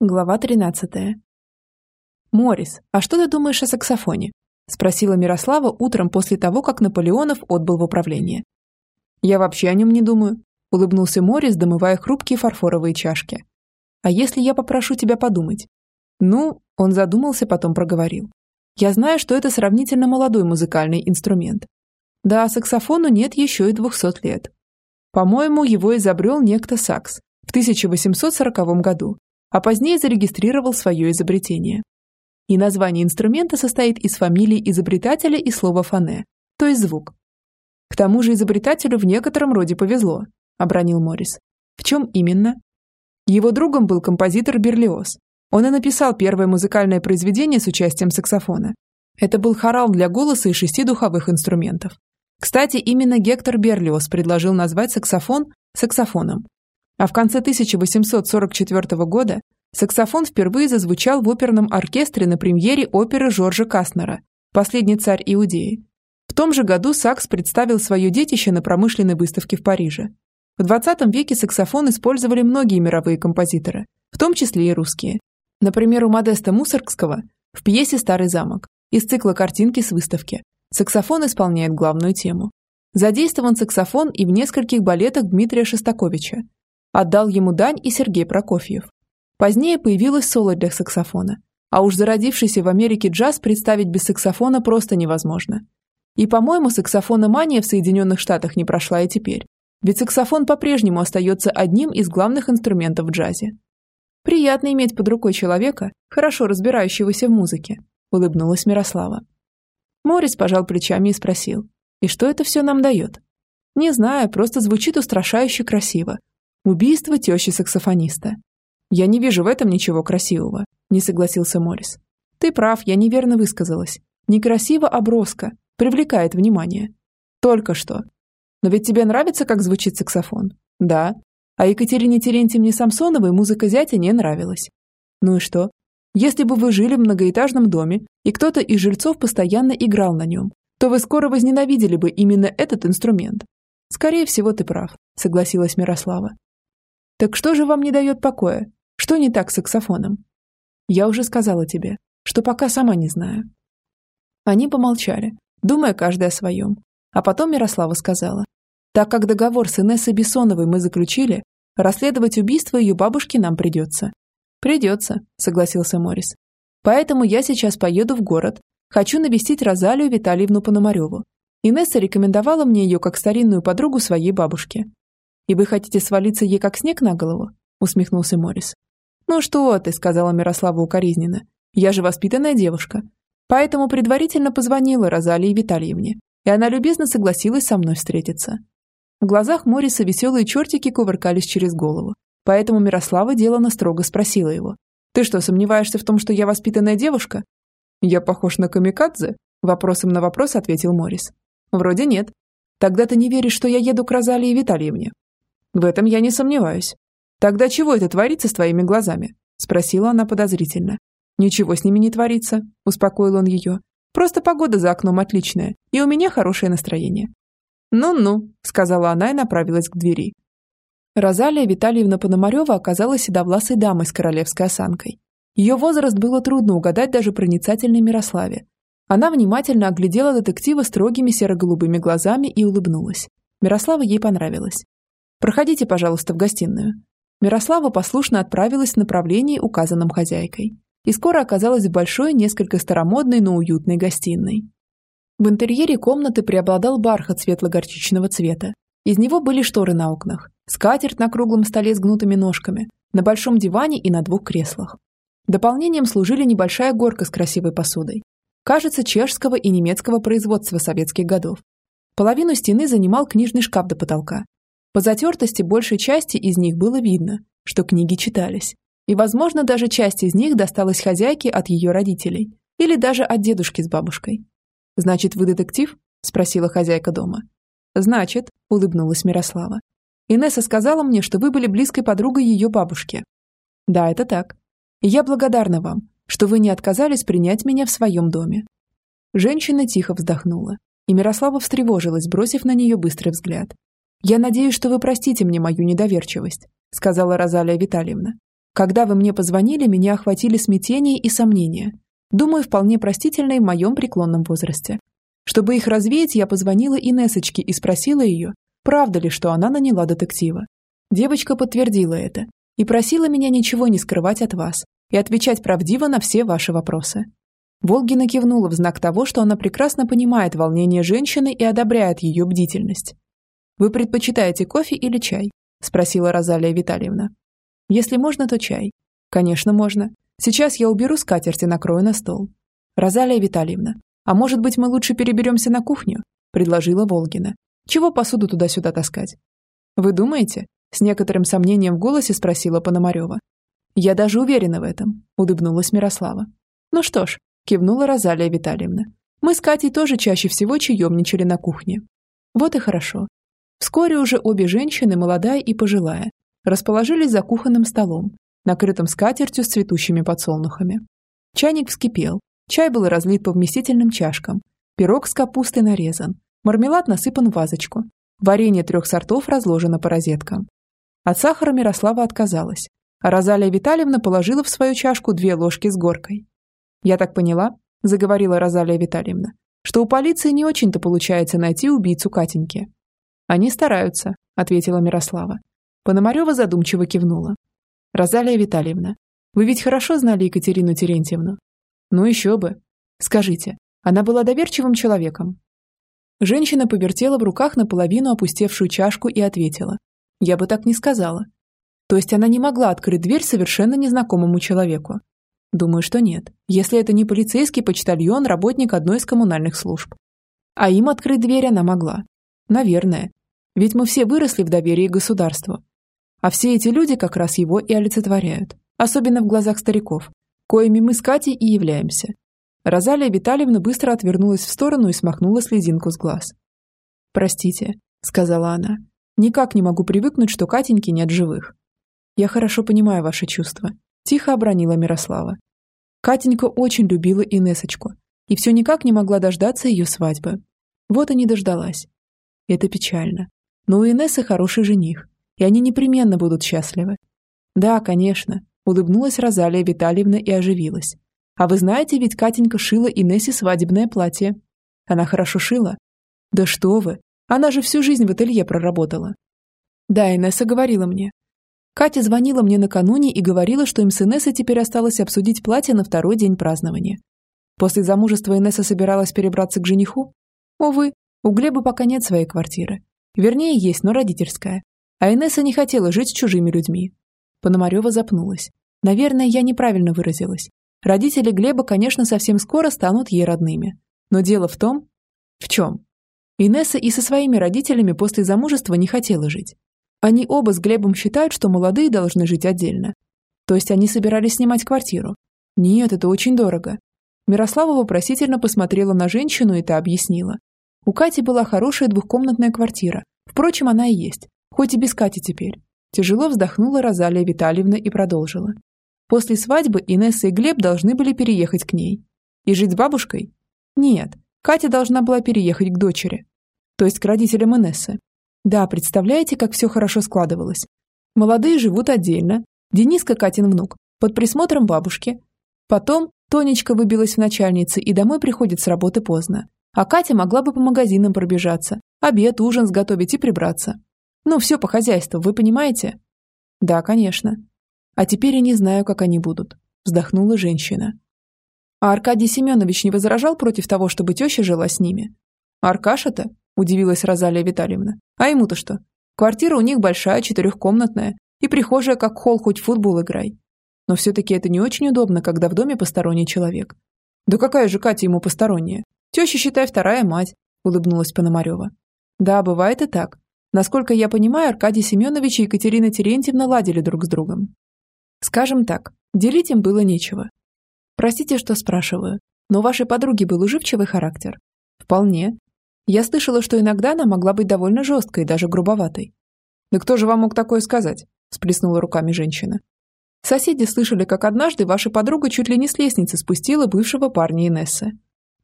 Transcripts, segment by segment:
Глава 13. «Морис, а что ты думаешь о саксофоне?» – спросила Мирослава утром после того, как Наполеонов отбыл в управление. «Я вообще о нем не думаю», – улыбнулся Морис, домывая хрупкие фарфоровые чашки. «А если я попрошу тебя подумать?» «Ну», – он задумался, потом проговорил. «Я знаю, что это сравнительно молодой музыкальный инструмент. Да, саксофону нет еще и двухсот лет. По-моему, его изобрел некто Сакс в 1840 году, а позднее зарегистрировал свое изобретение. И название инструмента состоит из фамилии изобретателя и слова «фоне», то есть звук. К тому же изобретателю в некотором роде повезло, обронил Моррис. В чем именно? Его другом был композитор Берлиоз. Он и написал первое музыкальное произведение с участием саксофона. Это был хорал для голоса и шести духовых инструментов. Кстати, именно Гектор Берлиоз предложил назвать саксофон саксофоном, а в конце 1844 года саксофон впервые зазвучал в оперном оркестре на премьере оперы Жоржа Кастнера «Последний царь Иудеи». В том же году сакс представил свое детище на промышленной выставке в Париже. В 20 веке саксофон использовали многие мировые композиторы, в том числе и русские. Например, у Модеста Мусоргского в пьесе «Старый замок» из цикла «Картинки с выставки» саксофон исполняет главную тему. Задействован саксофон и в нескольких балетах Дмитрия Шостаковича, Отдал ему дань и Сергей Прокофьев. Позднее появилось соло для саксофона. А уж зародившийся в Америке джаз представить без саксофона просто невозможно. И, по-моему, саксофономания в Соединенных Штатах не прошла и теперь. Ведь саксофон по-прежнему остается одним из главных инструментов в джазе. «Приятно иметь под рукой человека, хорошо разбирающегося в музыке», – улыбнулась Мирослава. Морис пожал плечами и спросил, «И что это все нам дает?» «Не знаю, просто звучит устрашающе красиво, Убийство тещи саксофониста. Я не вижу в этом ничего красивого, не согласился Морис. Ты прав, я неверно высказалась. Некрасиво, а броско. Привлекает внимание. Только что. Но ведь тебе нравится, как звучит саксофон? Да. А Екатерине Терентьевне Самсоновой музыка зятя не нравилась. Ну и что? Если бы вы жили в многоэтажном доме, и кто-то из жильцов постоянно играл на нем, то вы скоро возненавидели бы именно этот инструмент. Скорее всего, ты прав, согласилась Мирослава. Так что же вам не дает покоя? Что не так с саксофоном? Я уже сказала тебе, что пока сама не знаю. Они помолчали, думая каждый о своем. А потом Мирослава сказала, так как договор с Инессой Бессоновой мы заключили, расследовать убийство ее бабушки нам придется. Придется, согласился Морис. Поэтому я сейчас поеду в город. Хочу навестить Розалию Витальевну Пономареву. Инесса рекомендовала мне ее как старинную подругу своей бабушки. «И вы хотите свалиться ей как снег на голову?» – усмехнулся Морис. «Ну что ты», – сказала Мирослава укоризненно. «Я же воспитанная девушка. Поэтому предварительно позвонила Розалии Витальевне, и она любезно согласилась со мной встретиться». В глазах Мориса веселые чертики кувыркались через голову, поэтому Мирослава делано строго спросила его. «Ты что, сомневаешься в том, что я воспитанная девушка?» «Я похож на камикадзе?» Вопросом на вопрос ответил Морис. «Вроде нет. Тогда ты не веришь, что я еду к Розалии Витальевне?» В этом я не сомневаюсь. Тогда чего это творится с твоими глазами? Спросила она подозрительно. Ничего с ними не творится, успокоил он ее. Просто погода за окном отличная, и у меня хорошее настроение. «Ну-ну», — сказала она и направилась к двери. Розалия Витальевна Пономарева оказалась седовласой дамой с королевской осанкой. Ее возраст было трудно угадать даже проницательной Мирославе. Она внимательно оглядела детектива строгими серо-голубыми глазами и улыбнулась. Мирослава ей понравилась. Проходите, пожалуйста, в гостиную». Мирослава послушно отправилась в направлении, указанном хозяйкой, и скоро оказалась в большой, несколько старомодной, но уютной гостиной. В интерьере комнаты преобладал бархат светло-горчичного цвета. Из него были шторы на окнах, скатерть на круглом столе с гнутыми ножками, на большом диване и на двух креслах. Дополнением служили небольшая горка с красивой посудой. Кажется, чешского и немецкого производства советских годов. Половину стены занимал книжный шкаф до потолка, по затертости большей части из них было видно, что книги читались. И, возможно, даже часть из них досталась хозяйке от ее родителей или даже от дедушки с бабушкой. «Значит, вы детектив?» – спросила хозяйка дома. «Значит», – улыбнулась Мирослава. «Инесса сказала мне, что вы были близкой подругой ее бабушки». «Да, это так. И я благодарна вам, что вы не отказались принять меня в своем доме». Женщина тихо вздохнула, и Мирослава встревожилась, бросив на нее быстрый взгляд. «Я надеюсь, что вы простите мне мою недоверчивость», сказала Розалия Витальевна. Когда вы мне позвонили, меня охватили смятение и сомнения. Думаю, вполне простительные в моем преклонном возрасте. Чтобы их развеять, я позвонила Инессочке и спросила ее, правда ли, что она наняла детектива. Девочка подтвердила это и просила меня ничего не скрывать от вас и отвечать правдиво на все ваши вопросы. Волгина кивнула в знак того, что она прекрасно понимает волнение женщины и одобряет ее бдительность. «Вы предпочитаете кофе или чай?» – спросила Розалия Витальевна. «Если можно, то чай». «Конечно, можно. Сейчас я уберу скатерть и накрою на стол». «Розалия Витальевна, а может быть, мы лучше переберемся на кухню?» – предложила Волгина. «Чего посуду туда-сюда таскать?» «Вы думаете?» – с некоторым сомнением в голосе спросила Пономарева. «Я даже уверена в этом», – улыбнулась Мирослава. «Ну что ж, кивнула Розалия Витальевна. Мы с Катей тоже чаще всего чаемничали на кухне. Вот и хорошо. Вскоре уже обе женщины, молодая и пожилая, расположились за кухонным столом, накрытым скатертью с цветущими подсолнухами. Чайник вскипел, чай был разлит по вместительным чашкам, пирог с капустой нарезан, мармелад насыпан в вазочку, варенье трех сортов разложено по розеткам. От сахара Мирослава отказалась, а Розалия Витальевна положила в свою чашку две ложки с горкой. «Я так поняла», – заговорила Розалия Витальевна, «что у полиции не очень-то получается найти убийцу Катеньки». «Они стараются», – ответила Мирослава. Пономарева задумчиво кивнула. «Розалия Витальевна, вы ведь хорошо знали Екатерину Терентьевну?» «Ну еще бы. Скажите, она была доверчивым человеком?» Женщина повертела в руках наполовину опустевшую чашку и ответила. «Я бы так не сказала. То есть она не могла открыть дверь совершенно незнакомому человеку. Думаю, что нет, если это не полицейский почтальон, работник одной из коммунальных служб. А им открыть дверь она могла. Наверное. Ведь мы все выросли в доверии к государству. А все эти люди как раз его и олицетворяют. Особенно в глазах стариков, коими мы с Катей и являемся. Розалия Витальевна быстро отвернулась в сторону и смахнула слезинку с глаз. «Простите», — сказала она. «Никак не могу привыкнуть, что Катеньки нет живых. Я хорошо понимаю ваши чувства. Тихо обронила Мирослава. Катенька очень любила Инесочку и все никак не могла дождаться ее свадьбы. Вот и не дождалась. Это печально. Но у Инессы хороший жених, и они непременно будут счастливы. Да, конечно, улыбнулась Розалия Витальевна и оживилась. А вы знаете, ведь Катенька шила Инессе свадебное платье. Она хорошо шила. Да что вы, она же всю жизнь в ателье проработала. Да, Инесса говорила мне, Катя звонила мне накануне и говорила, что им с Инессой теперь осталось обсудить платье на второй день празднования. После замужества Инесса собиралась перебраться к жениху? Увы, у Глеба пока нет своей квартиры. Вернее, есть, но родительская. А Инесса не хотела жить с чужими людьми. Пономарева запнулась. Наверное, я неправильно выразилась. Родители Глеба, конечно, совсем скоро станут ей родными. Но дело в том... В чем? Инесса и со своими родителями после замужества не хотела жить. Они оба с Глебом считают, что молодые должны жить отдельно. То есть они собирались снимать квартиру. Нет, это очень дорого. Мирослава вопросительно посмотрела на женщину и та объяснила. У Кати была хорошая двухкомнатная квартира. Впрочем, она и есть. Хоть и без Кати теперь. Тяжело вздохнула Розалия Витальевна и продолжила. После свадьбы Инесса и Глеб должны были переехать к ней. И жить с бабушкой? Нет, Катя должна была переехать к дочери. То есть к родителям Инессы. Да, представляете, как все хорошо складывалось. Молодые живут отдельно. Дениска Катин внук, под присмотром бабушки. Потом Тонечка выбилась в начальнице и домой приходит с работы поздно. А Катя могла бы по магазинам пробежаться, обед, ужин сготовить и прибраться. Ну, все по хозяйству, вы понимаете? Да, конечно. А теперь я не знаю, как они будут. Вздохнула женщина. А Аркадий Семенович не возражал против того, чтобы теща жила с ними? Аркаша-то? удивилась Розалия Витальевна. А ему-то что? Квартира у них большая, четырехкомнатная, и прихожая как холл, хоть футбол играй. Но все-таки это не очень удобно, когда в доме посторонний человек. Да какая же Катя ему посторонняя? Теща, считай, вторая мать, улыбнулась Пономарева. Да, бывает и так. Насколько я понимаю, Аркадий Семенович и Екатерина Терентьевна ладили друг с другом. Скажем так, делить им было нечего. Простите, что спрашиваю, но у вашей подруги был уживчивый характер? Вполне. Я слышала, что иногда она могла быть довольно жесткой, даже грубоватой. «Да кто же вам мог такое сказать?» – сплеснула руками женщина. Соседи слышали, как однажды ваша подруга чуть ли не с лестницы спустила бывшего парня Инессы.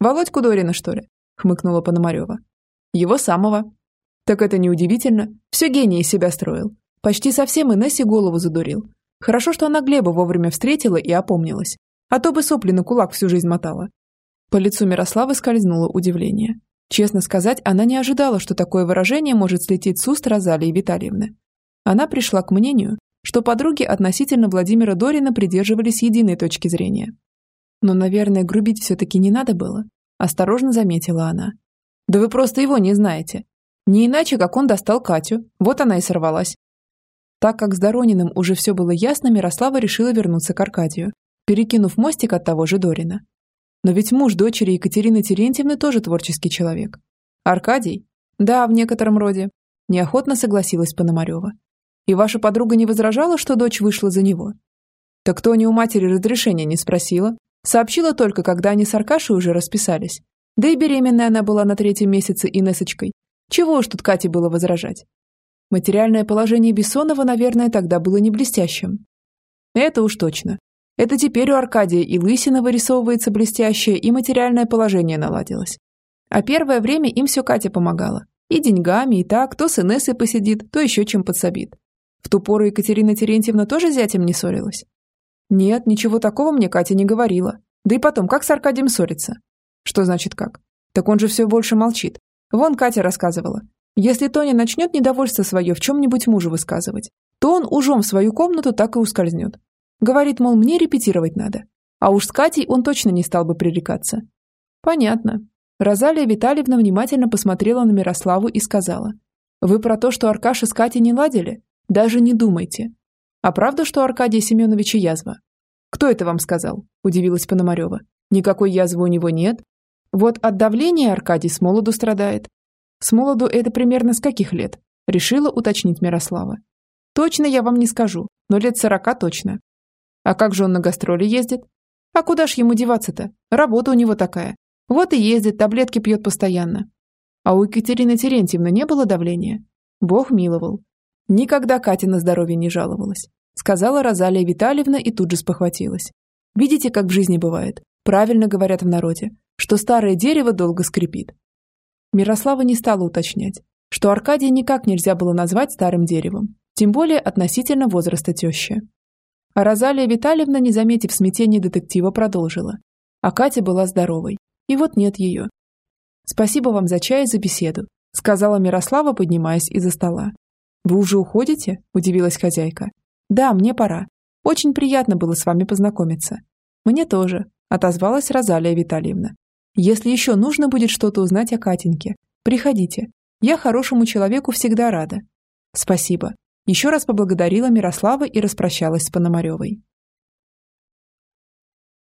«Володьку Дорина, что ли?» – хмыкнула Пономарева. «Его самого». «Так это неудивительно. Все гений из себя строил. Почти совсем Инессе голову задурил. Хорошо, что она Глеба вовремя встретила и опомнилась, а то бы сопли на кулак всю жизнь мотала. По лицу Мирославы скользнуло удивление. Честно сказать, она не ожидала, что такое выражение может слететь с уст Розалии Витальевны. Она пришла к мнению, что подруги относительно Владимира Дорина придерживались единой точки зрения. Но, наверное, грубить все-таки не надо было, осторожно заметила она. Да вы просто его не знаете. Не иначе, как он достал Катю, вот она и сорвалась. Так как с Дорониным уже все было ясно, Мирослава решила вернуться к Аркадию, перекинув мостик от того же Дорина. Но ведь муж дочери Екатерины Терентьевны тоже творческий человек. Аркадий? Да, в некотором роде. Неохотно согласилась Пономарева. И ваша подруга не возражала, что дочь вышла за него? Так кто не у матери разрешения не спросила? Сообщила только, когда они с Аркашей уже расписались. Да и беременная она была на третьем месяце Инессочкой. Чего уж тут Кате было возражать? Материальное положение Бессонова, наверное, тогда было не блестящим. Это уж точно. Это теперь у Аркадия и Лысина вырисовывается блестящее, и материальное положение наладилось. А первое время им все Катя помогала. И деньгами, и так, то с Инессой посидит, то еще чем подсобит. В ту пору Екатерина Терентьевна тоже зятем не ссорилась? Нет, ничего такого мне Катя не говорила. Да и потом, как с Аркадием ссориться? Что значит как? Так он же все больше молчит. Вон Катя рассказывала. Если Тоня начнет недовольство свое в чем-нибудь мужу высказывать, то он ужом в свою комнату так и ускользнет. Говорит, мол, мне репетировать надо. А уж с Катей он точно не стал бы пререкаться. Понятно. Розалия Витальевна внимательно посмотрела на Мирославу и сказала. Вы про то, что Аркаша с Катей не ладили? Даже не думайте. А правда, что Аркадия Семеновича язва? Кто это вам сказал? Удивилась Пономарева. Никакой язвы у него нет. Вот от давления Аркадий с молоду страдает. С молоду это примерно с каких лет? Решила уточнить Мирослава. Точно я вам не скажу, но лет сорока точно. А как же он на гастроли ездит? А куда ж ему деваться-то? Работа у него такая. Вот и ездит, таблетки пьет постоянно. А у Екатерины Терентьевны не было давления? Бог миловал. Никогда Катя на здоровье не жаловалась. Сказала Розалия Витальевна и тут же спохватилась. Видите, как в жизни бывает. Правильно говорят в народе что старое дерево долго скрипит. Мирослава не стала уточнять, что Аркадия никак нельзя было назвать старым деревом, тем более относительно возраста тещи. А Розалия Витальевна, не заметив смятения детектива, продолжила. А Катя была здоровой. И вот нет ее. «Спасибо вам за чай и за беседу», сказала Мирослава, поднимаясь из-за стола. «Вы уже уходите?» – удивилась хозяйка. «Да, мне пора. Очень приятно было с вами познакомиться». «Мне тоже», – отозвалась Розалия Витальевна. Если еще нужно будет что-то узнать о Катеньке, приходите. Я хорошему человеку всегда рада. Спасибо. Еще раз поблагодарила Мирослава и распрощалась с Пономаревой.